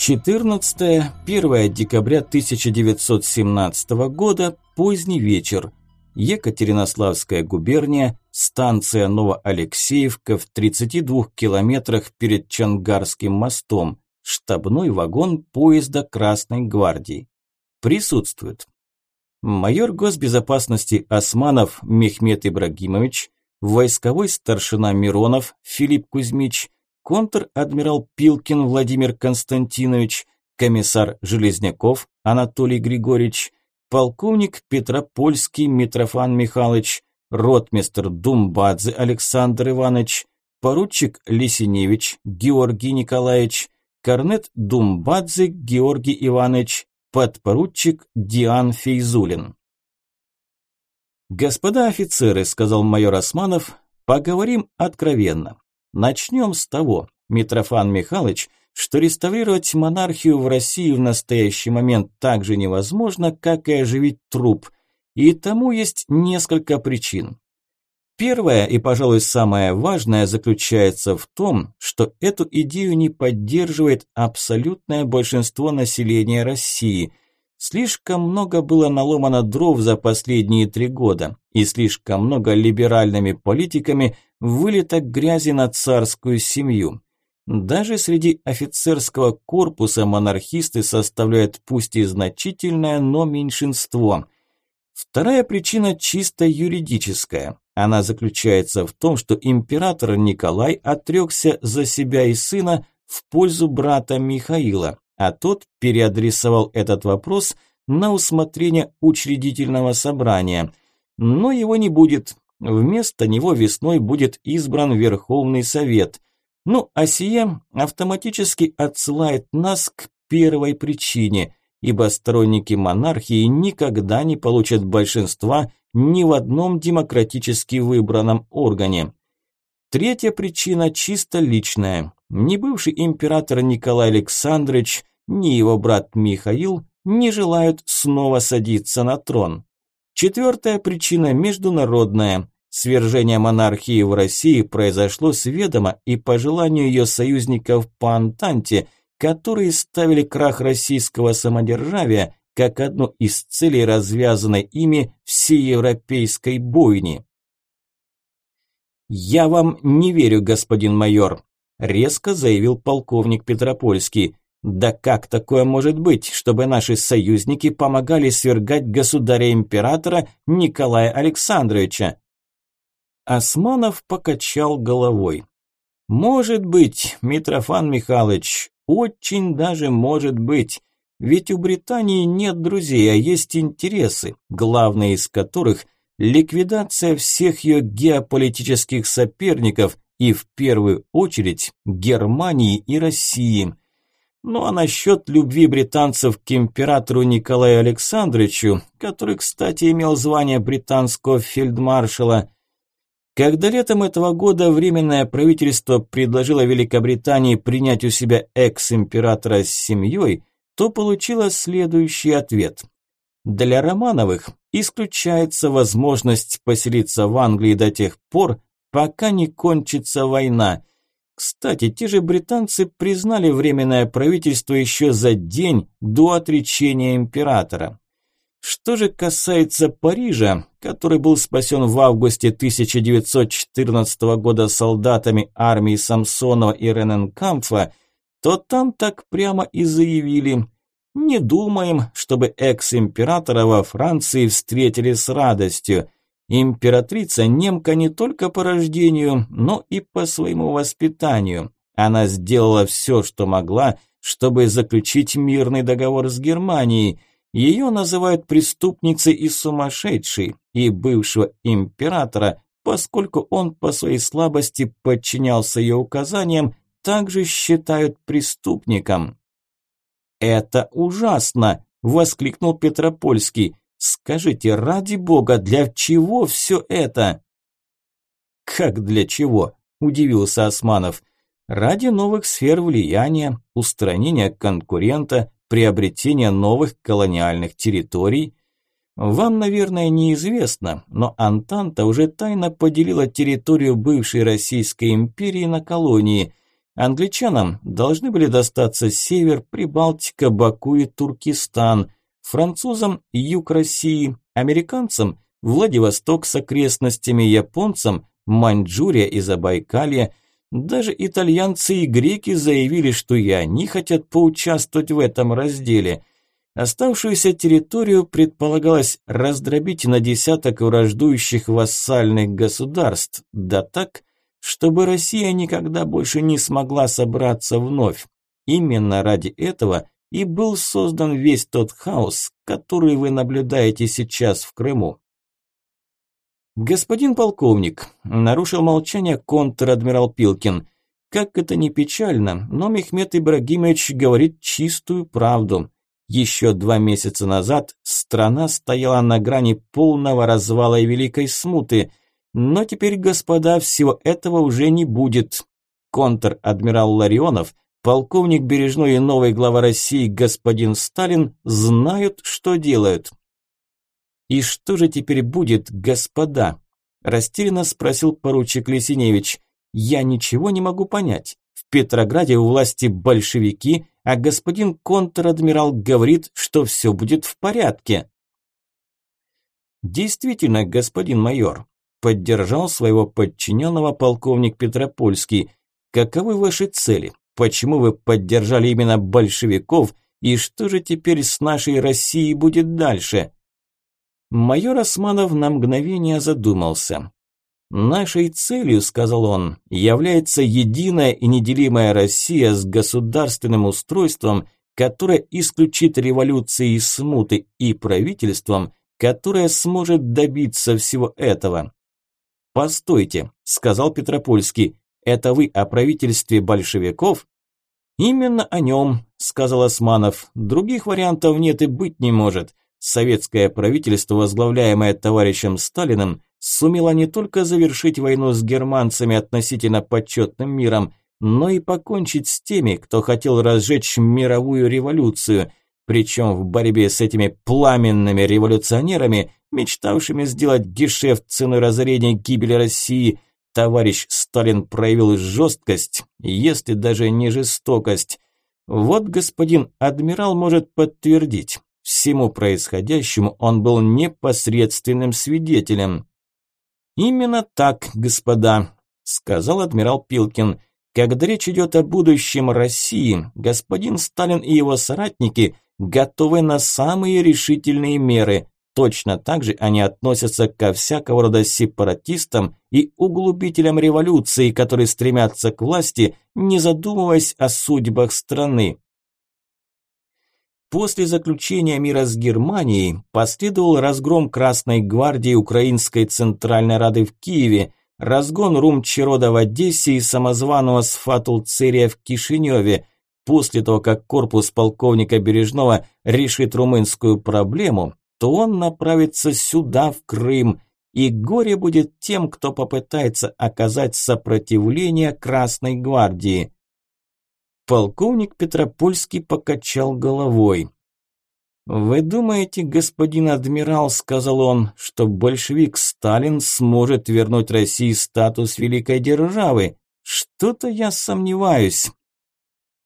14-1 декабря 1917 года, поздний вечер. Екатеринославская губерния, станция Новоалексеевка в 32 километрах перед Чангарским мостом, штабной вагон поезда Красной гвардии. Присутствует майор госбезопасности Османов Мехмед Ибрагимович, войсковой старшина Миронов Филипп Кузьмич, контр-адмирал Пилкин Владимир Константинович, комиссар Железняков Анатолий Григорьевич, полковник Петропольский Митрофан Михайлович, ротмистр Думбадзе Александр Иванович, поручик Лисиневич Георгий Николаевич, корнет Думбадзе Георгий Иванович, подпоручик Диан Фейзулин. «Господа офицеры», – сказал майор Османов, – «поговорим откровенно. Начнем с того, Митрофан Михайлович, что реставрировать монархию в России в настоящий момент так же невозможно, как и оживить труп. И тому есть несколько причин. Первое и, пожалуй, самое важное заключается в том, что эту идею не поддерживает абсолютное большинство населения России. Слишком много было наломано дров за последние три года, и слишком много либеральными политиками – вылито грязи на царскую семью. Даже среди офицерского корпуса монархисты составляют пусть и значительное, но меньшинство. Вторая причина чисто юридическая. Она заключается в том, что император Николай отрекся за себя и сына в пользу брата Михаила, а тот переадресовал этот вопрос на усмотрение учредительного собрания. Но его не будет, Вместо него весной будет избран Верховный Совет. Ну, а сие автоматически отсылает нас к первой причине, ибо сторонники монархии никогда не получат большинства ни в одном демократически выбранном органе. Третья причина чисто личная. Ни бывший император Николай Александрович, ни его брат Михаил не желают снова садиться на трон. Четвертая причина международная. Свержение монархии в России произошло с ведома и по желанию ее союзников по Антанте, которые ставили крах российского самодержавия как одну из целей развязанной ими всеевропейской бойни. «Я вам не верю, господин майор», – резко заявил полковник Петропольский. «Да как такое может быть, чтобы наши союзники помогали свергать государя-императора Николая Александровича? Османов покачал головой. «Может быть, Митрофан Михайлович, очень даже может быть. Ведь у Британии нет друзей, а есть интересы, главные из которых – ликвидация всех ее геополитических соперников и в первую очередь Германии и России. Ну а насчет любви британцев к императору Николаю Александровичу, который, кстати, имел звание британского фельдмаршала – когда летом этого года Временное правительство предложило Великобритании принять у себя экс-императора с семьей, то получило следующий ответ. Для Романовых исключается возможность поселиться в Англии до тех пор, пока не кончится война. Кстати, те же британцы признали Временное правительство еще за день до отречения императора. Что же касается Парижа, который был спасен в августе 1914 года солдатами армии Самсонова и Рененкампфа, то там так прямо и заявили «Не думаем, чтобы экс-императора во Франции встретили с радостью. Императрица немка не только по рождению, но и по своему воспитанию. Она сделала все, что могла, чтобы заключить мирный договор с Германией». Ее называют преступницей и сумасшедшей, и бывшего императора, поскольку он по своей слабости подчинялся ее указаниям, также считают преступником. «Это ужасно!» – воскликнул Петропольский. «Скажите, ради бога, для чего все это?» «Как для чего?» – удивился Османов. «Ради новых сфер влияния, устранения конкурента, приобретения новых колониальных территорий. Вам, наверное, неизвестно, но Антанта уже тайно поделила территорию бывшей Российской империи на колонии. Англичанам должны были достаться север, Прибалтика, Баку и Туркестан, французам – юг России, американцам – Владивосток с окрестностями, японцам – Маньчжурия и Забайкалье. Даже итальянцы и греки заявили, что и они хотят поучаствовать в этом разделе. Оставшуюся территорию предполагалось раздробить на десяток враждующих вассальных государств, да так, чтобы Россия никогда больше не смогла собраться вновь. Именно ради этого и был создан весь тот хаос, который вы наблюдаете сейчас в Крыму. Господин полковник, нарушил молчание контр-адмирал Пилкин. Как это ни печально, но Мехмед Ибрагимович говорит чистую правду. Еще два месяца назад страна стояла на грани полного развала и великой смуты, но теперь, господа, всего этого уже не будет. Контр-адмирал Ларионов, полковник Бережной и новый глава России господин Сталин знают, что делают. «И что же теперь будет, господа?» – растерянно спросил поручик Лисиневич. «Я ничего не могу понять. В Петрограде у власти большевики, а господин контр-адмирал говорит, что все будет в порядке. Действительно, господин майор, поддержал своего подчиненного полковник Петропольский. Каковы ваши цели? Почему вы поддержали именно большевиков? И что же теперь с нашей Россией будет дальше? Майор Османов на мгновение задумался. «Нашей целью, – сказал он, – является единая и неделимая Россия с государственным устройством, которое исключит революции и смуты, и правительством, которое сможет добиться всего этого». «Постойте», – сказал Петропольский, – «это вы о правительстве большевиков?» «Именно о нем», – сказал Османов, – «других вариантов нет и быть не может. Советское правительство, возглавляемое товарищем Сталиным, сумела не только завершить войну с германцами относительно почетным миром, но и покончить с теми, кто хотел разжечь мировую революцию, причем в борьбе с этими пламенными революционерами, мечтавшими сделать гешефт ценой разорения гибели России, товарищ Сталин проявил жесткость, если даже не жестокость. Вот господин адмирал может подтвердить, всему происходящему он был непосредственным свидетелем. «Именно так, господа», – сказал адмирал Пилкин. «Когда речь идет о будущем России, господин Сталин и его соратники готовы на самые решительные меры. Точно так же они относятся ко всякого рода сепаратистам и углубителям революции, которые стремятся к власти, не задумываясь о судьбах страны. После заключения мира с Германией последовал разгром Красной гвардии Украинской Центральной Рады в Киеве, разгон Румчерода в Одессе и самозваного Сфатул Церия в Кишиневе. После того, как корпус полковника Бережного решит румынскую проблему, то он направится сюда, в Крым, и горе будет тем, кто попытается оказать сопротивление Красной гвардии. Полковник Петропольский покачал головой. «Вы думаете, господин адмирал, — сказал он, — что большевик Сталин сможет вернуть России статус великой державы? Что-то я сомневаюсь».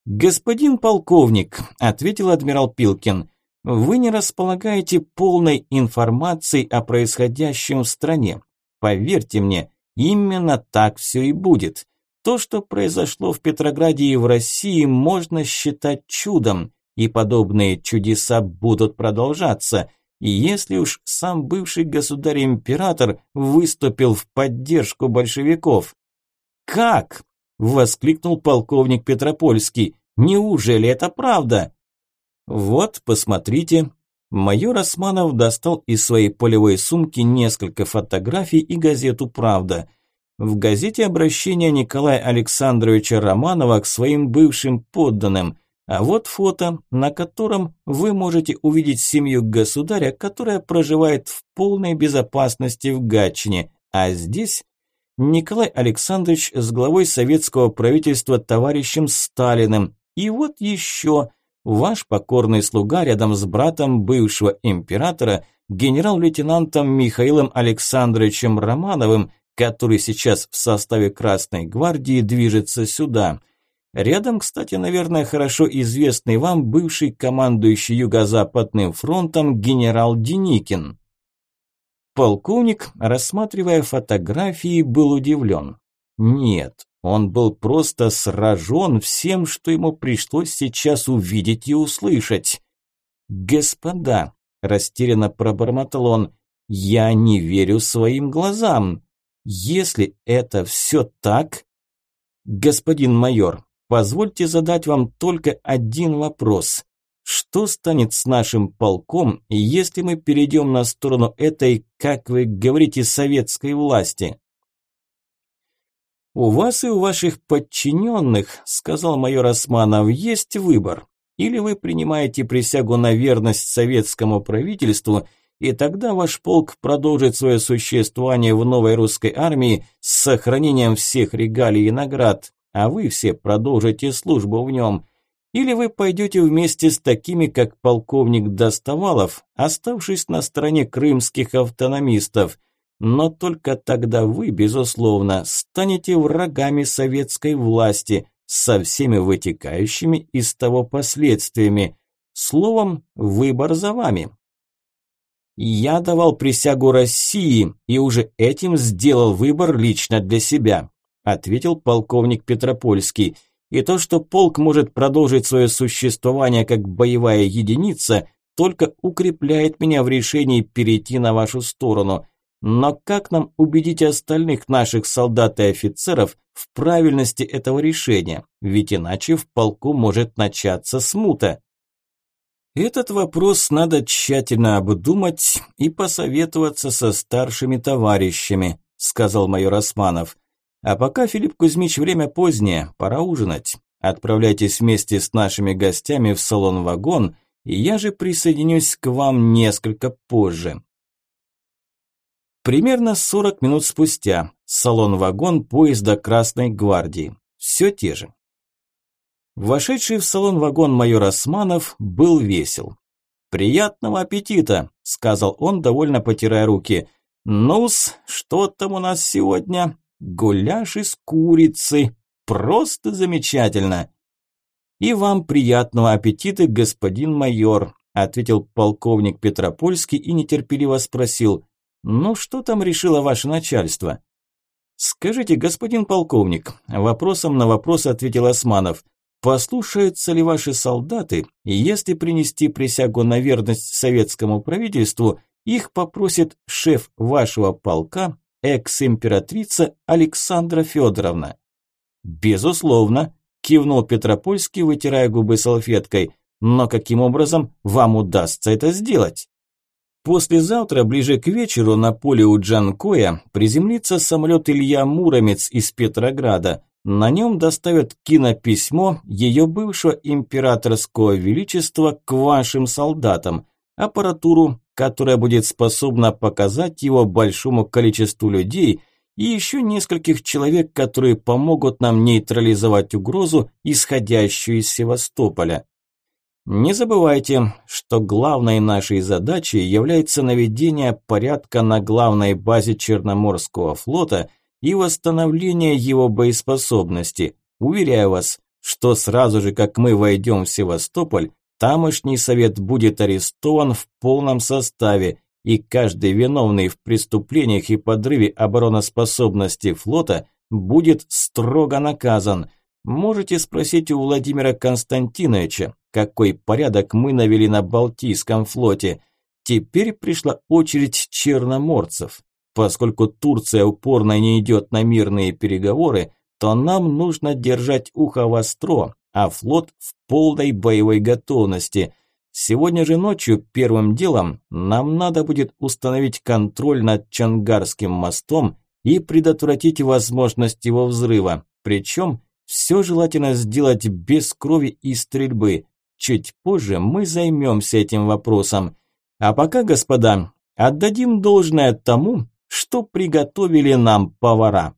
«Господин полковник», – ответил адмирал Пилкин, – «вы не располагаете полной информацией о происходящем в стране. Поверьте мне, именно так все и будет. То, что произошло в Петрограде и в России, можно считать чудом, и подобные чудеса будут продолжаться. И если уж сам бывший государь-император выступил в поддержку большевиков. «Как?» – воскликнул полковник Петропольский. «Неужели это правда?» «Вот, посмотрите». Майор Османов достал из своей полевой сумки несколько фотографий и газету «Правда». В газете обращение Николая Александровича Романова к своим бывшим подданным. А вот фото, на котором вы можете увидеть семью государя, которая проживает в полной безопасности в Гатчине. А здесь Николай Александрович с главой советского правительства товарищем Сталиным. И вот еще ваш покорный слуга рядом с братом бывшего императора, генерал-лейтенантом Михаилом Александровичем Романовым, который сейчас в составе Красной гвардии движется сюда. Рядом, кстати, наверное, хорошо известный вам бывший командующий Юго-Западным фронтом генерал Деникин. Полковник, рассматривая фотографии, был удивлен. Нет, он был просто сражен всем, что ему пришлось сейчас увидеть и услышать. «Господа», – растерянно пробормотал он, – «я не верю своим глазам. Если это все так...» «Господин майор, позвольте задать вам только один вопрос. Что станет с нашим полком, если мы перейдем на сторону этой, как вы говорите, советской власти?» «У вас и у ваших подчиненных, – сказал майор Османов, – есть выбор. Или вы принимаете присягу на верность советскому правительству, и тогда ваш полк продолжит свое существование в новой русской армии с сохранением всех регалий и наград, а вы все продолжите службу в нем. Или вы пойдете вместе с такими, как полковник Достовалов, оставшись на стороне крымских автономистов – но только тогда вы, безусловно, станете врагами советской власти со всеми вытекающими из того последствиями. Словом, выбор за вами. Я давал присягу России и уже этим сделал выбор лично для себя, ответил полковник Петропольский. И то, что полк может продолжить свое существование как боевая единица, только укрепляет меня в решении перейти на вашу сторону – но как нам убедить остальных наших солдат и офицеров в правильности этого решения? Ведь иначе в полку может начаться смута. Этот вопрос надо тщательно обдумать и посоветоваться со старшими товарищами, сказал майор Османов. А пока, Филипп Кузьмич, время позднее, пора ужинать. Отправляйтесь вместе с нашими гостями в салон-вагон, и я же присоединюсь к вам несколько позже. Примерно 40 минут спустя. Салон-вагон поезда Красной Гвардии. Все те же. Вошедший в салон-вагон майор Османов был весел. «Приятного аппетита!» – сказал он, довольно потирая руки. «Ну-с, что там у нас сегодня? Гуляш из курицы. Просто замечательно!» «И вам приятного аппетита, господин майор», – ответил полковник Петропольский и нетерпеливо спросил – «Ну, что там решило ваше начальство?» «Скажите, господин полковник», – вопросом на вопрос ответил Османов, «послушаются ли ваши солдаты, если принести присягу на верность советскому правительству, их попросит шеф вашего полка, экс-императрица Александра Федоровна?» «Безусловно», – кивнул Петропольский, вытирая губы салфеткой, «но каким образом вам удастся это сделать?» Послезавтра, ближе к вечеру, на поле у Джанкоя приземлится самолет Илья Муромец из Петрограда. На нем доставят кинописьмо ее бывшего императорского величества к вашим солдатам, аппаратуру, которая будет способна показать его большому количеству людей и еще нескольких человек, которые помогут нам нейтрализовать угрозу, исходящую из Севастополя. Не забывайте, что главной нашей задачей является наведение порядка на главной базе Черноморского флота и восстановление его боеспособности. Уверяю вас, что сразу же, как мы войдем в Севастополь, тамошний совет будет арестован в полном составе, и каждый виновный в преступлениях и подрыве обороноспособности флота будет строго наказан. Можете спросить у Владимира Константиновича, какой порядок мы навели на Балтийском флоте. Теперь пришла очередь черноморцев. Поскольку Турция упорно не идет на мирные переговоры, то нам нужно держать ухо востро, а флот в полной боевой готовности. Сегодня же ночью первым делом нам надо будет установить контроль над Чангарским мостом и предотвратить возможность его взрыва. Причем все желательно сделать без крови и стрельбы. Чуть позже мы займемся этим вопросом. А пока, господа, отдадим должное тому, что приготовили нам повара.